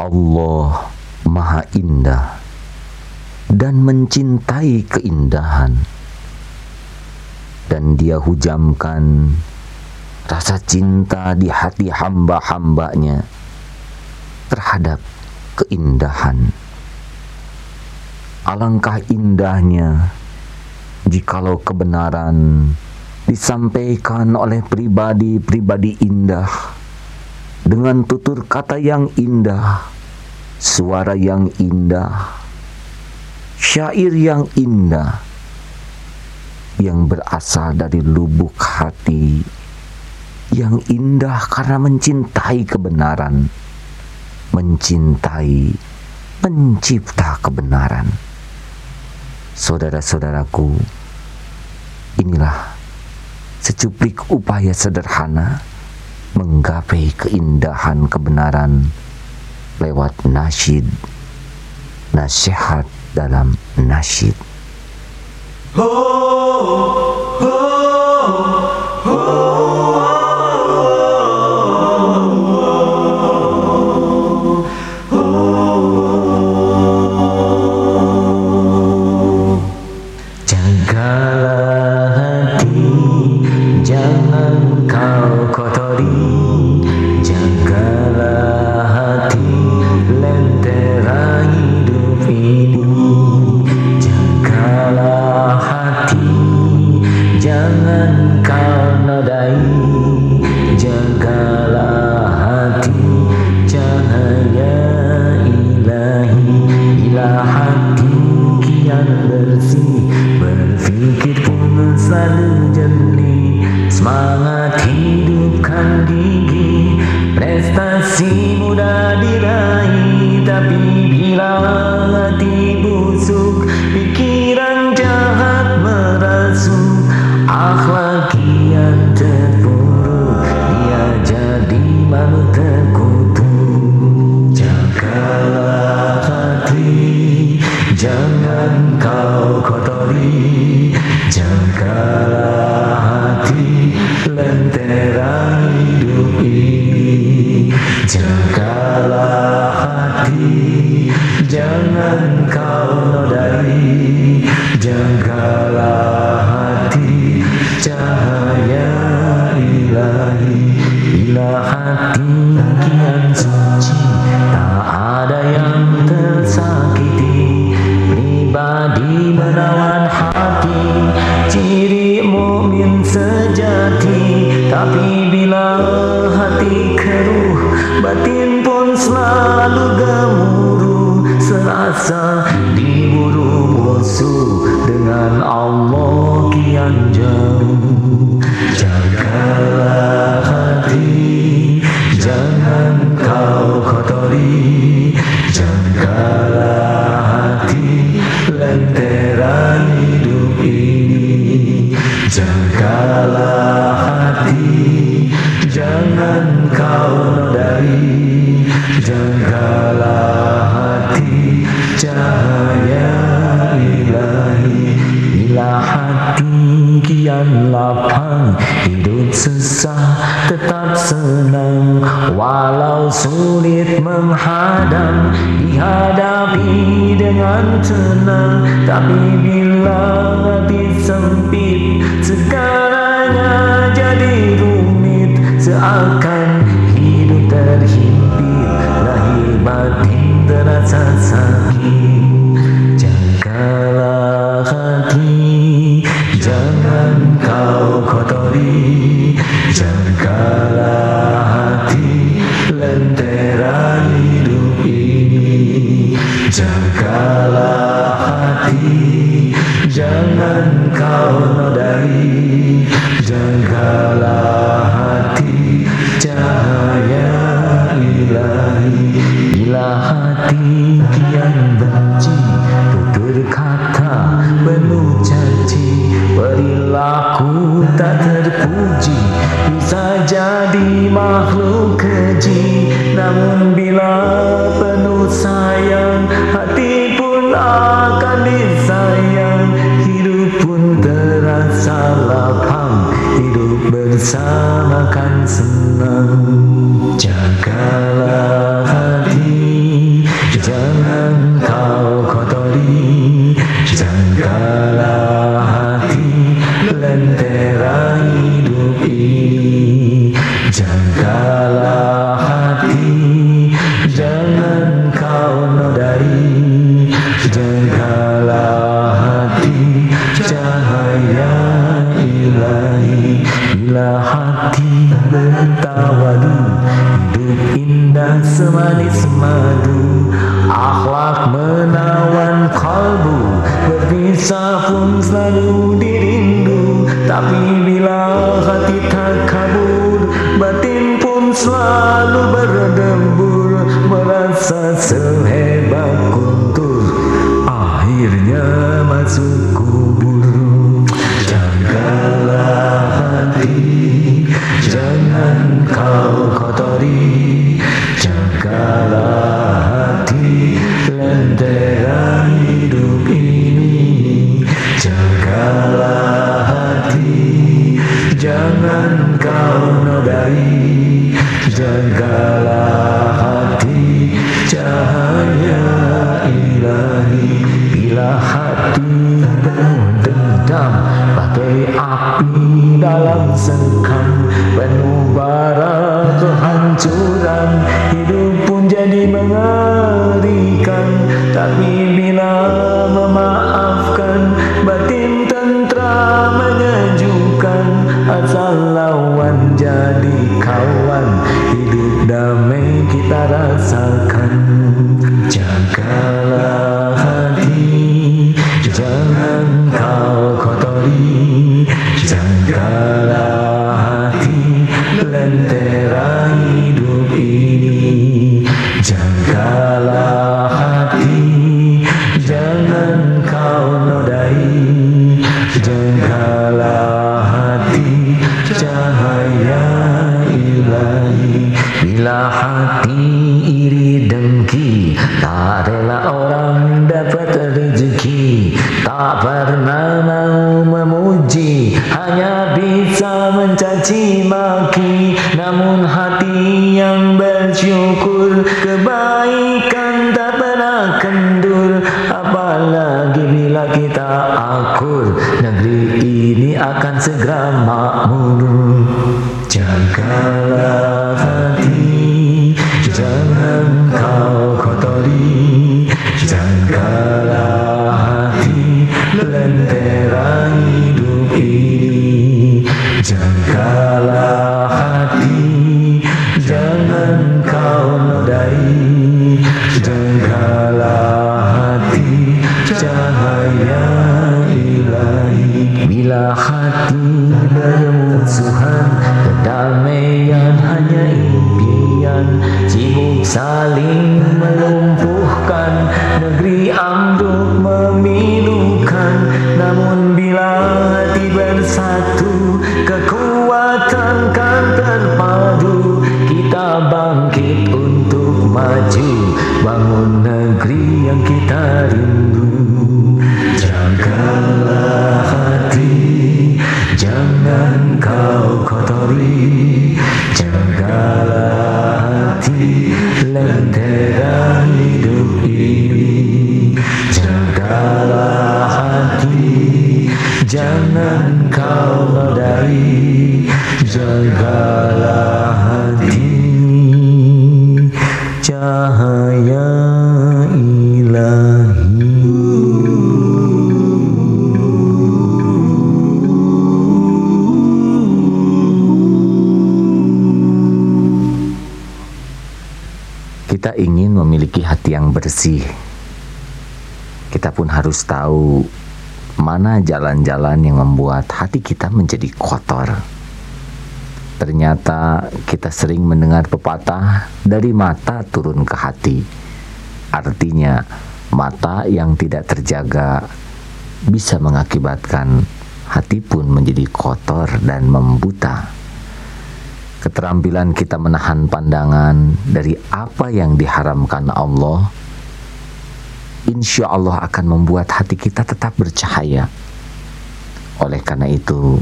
Allah Maha Indah dan mencintai keindahan dan dia hujamkan rasa cinta di hati hamba-hambanya terhadap keindahan. Alangkah indahnya jikalau kebenaran disampaikan oleh pribadi-pribadi indah dengan tutur kata yang indah, suara yang indah, syair yang indah yang berasal dari lubuk hati yang indah karena mencintai kebenaran, mencintai mencipta kebenaran. Saudara-saudaraku, inilah secuplik upaya sederhana menggapai keindahan kebenaran lewat nasyid, nasihat dalam nasyid. Oh. نبذيه jagalah hati cahaya ilahi. Ilah hati Jagalah hati Jangan kau rendai Jagalah hati Cahaya ilahi. Bila hati kian lapang Hidup sesah tetap sesah sulit menghadang Dihadapi dengan tenang. Tapi bila hati sempit Segalanya jadi rumit. Seakan hidup terhimpit Lahir batin terasa sakit. Jagalah hati Jangan kau kotori. Jangan Kau nodai Jagalah hati cahaya ilahi. Bila hati kian benci Tutur kata penuh janji. Perilaku tak terpuji Bisa jadi makhluk keji. Namun bila penuh sayang hati bersamakan senang Jagalah hati. Jangan kau run. Bila hati iri dengki Tak rela orang dapat rezeki. Tak pernah mau memuji Hanya bisa mencaci maki. Namun hati yang bersyukur Kebaikan tak pernah kendur. Apalagi bila kita akur Negeri ini akan segera makmur. Jaga Lentera hidup ini Jagalah hati Jangan kau dari Jaga tahu mana jalan-jalan yang membuat hati kita menjadi kotor. Ternyata kita sering mendengar pepatah dari mata turun ke hati. Artinya, mata yang tidak terjaga bisa mengakibatkan hati pun menjadi kotor dan membuta. Keterampilan kita menahan pandangan dari apa yang diharamkan Allah insya Allah akan membuat hati kita tetap bercahaya. Oleh karena itu,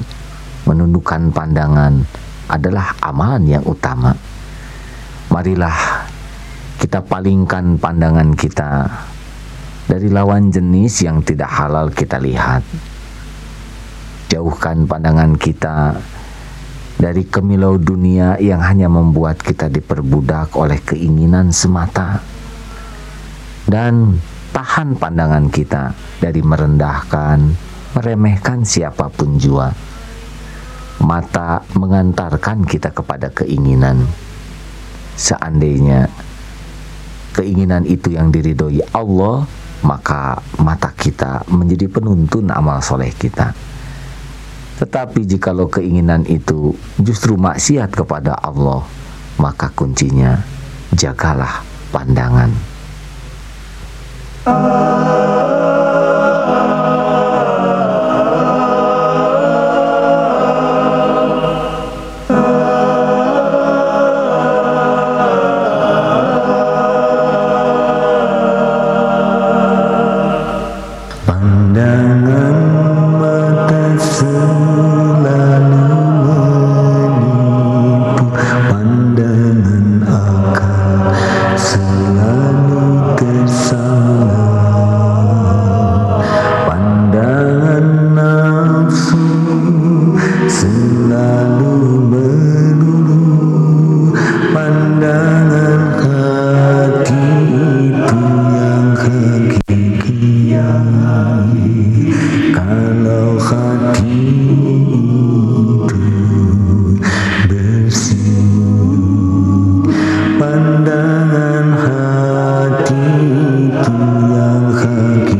menundukkan pandangan adalah amalan yang utama. Marilah kita palingkan pandangan kita dari lawan jenis yang tidak halal kita lihat. Jauhkan pandangan kita dari kemilau dunia yang hanya membuat kita diperbudak oleh keinginan semata. Dan tahan pandangan kita dari merendahkan, meremehkan siapa pun jua. Mata mengantarkan kita kepada keinginan. Seandainya keinginan itu yang diridhoi Allah, maka mata kita menjadi penuntun amal soleh kita. Tetapi jikalau keinginan itu justru maksiat kepada Allah, maka kuncinya jagalah pandangan. Ah. Bila dikotori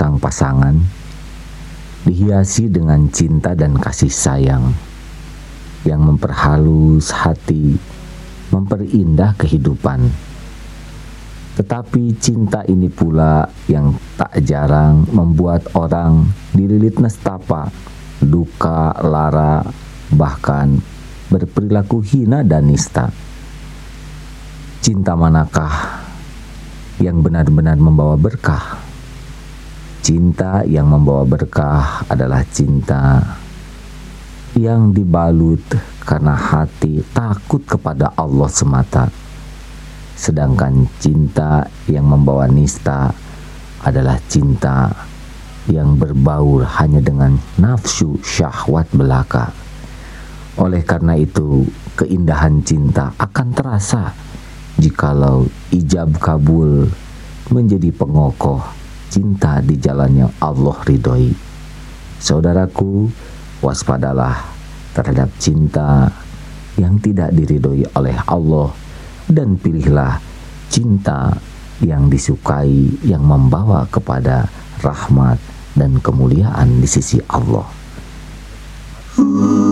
manusia berpasang-pasangan dihiasi dengan cinta dan kasih sayang yang memperhalus hati, memperindah kehidupan. Tetapi cinta ini pula yang tak jarang membuat orang dililit nestapa, duka, lara, bahkan berperilaku hina dan nista. Cinta manakah yang benar-benar membawa berkah? Cinta yang membawa berkah adalah cinta yang dibalut karena hati takut kepada Allah semata. Sedangkan cinta yang membawa nista adalah cinta yang berbaur hanya dengan nafsu syahwat belaka. Oleh karena itu, keindahan cinta akan terasa jikalau ijab kabul menjadi pengokoh cinta di jalan yang Allah ridhoi. Saudaraku, waspadalah terhadap cinta yang tidak diridhoi oleh Allah dan pilihlah cinta yang disukai yang membawa kepada rahmat dan kemuliaan di sisi Allah. Walau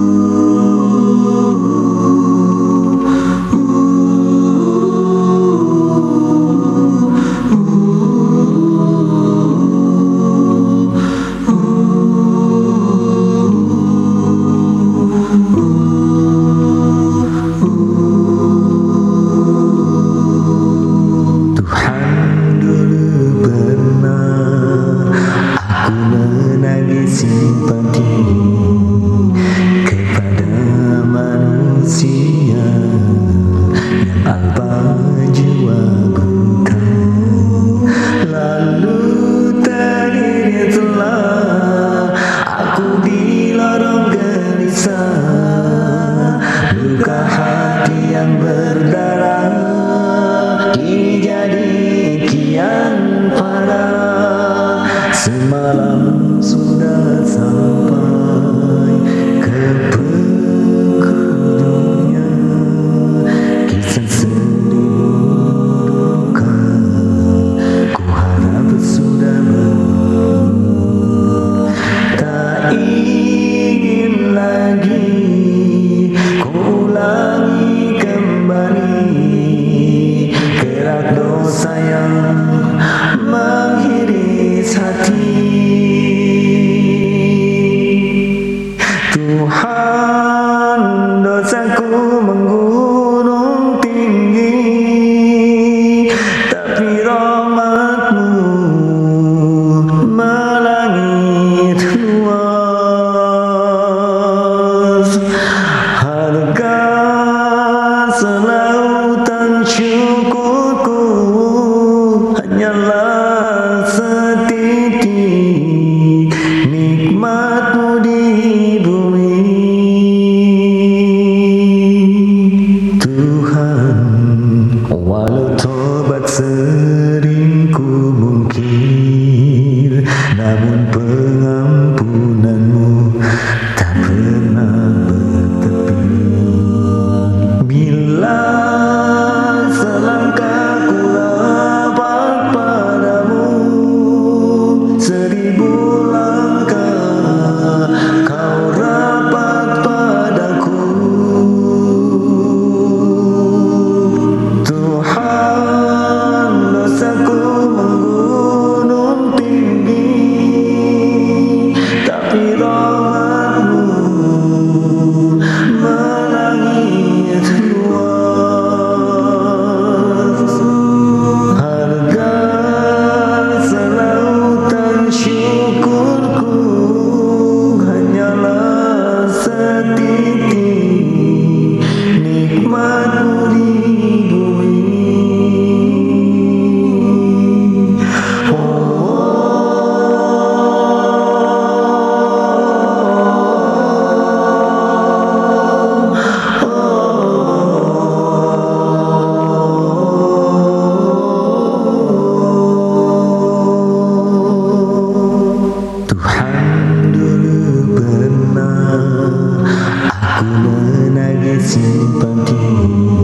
Oh.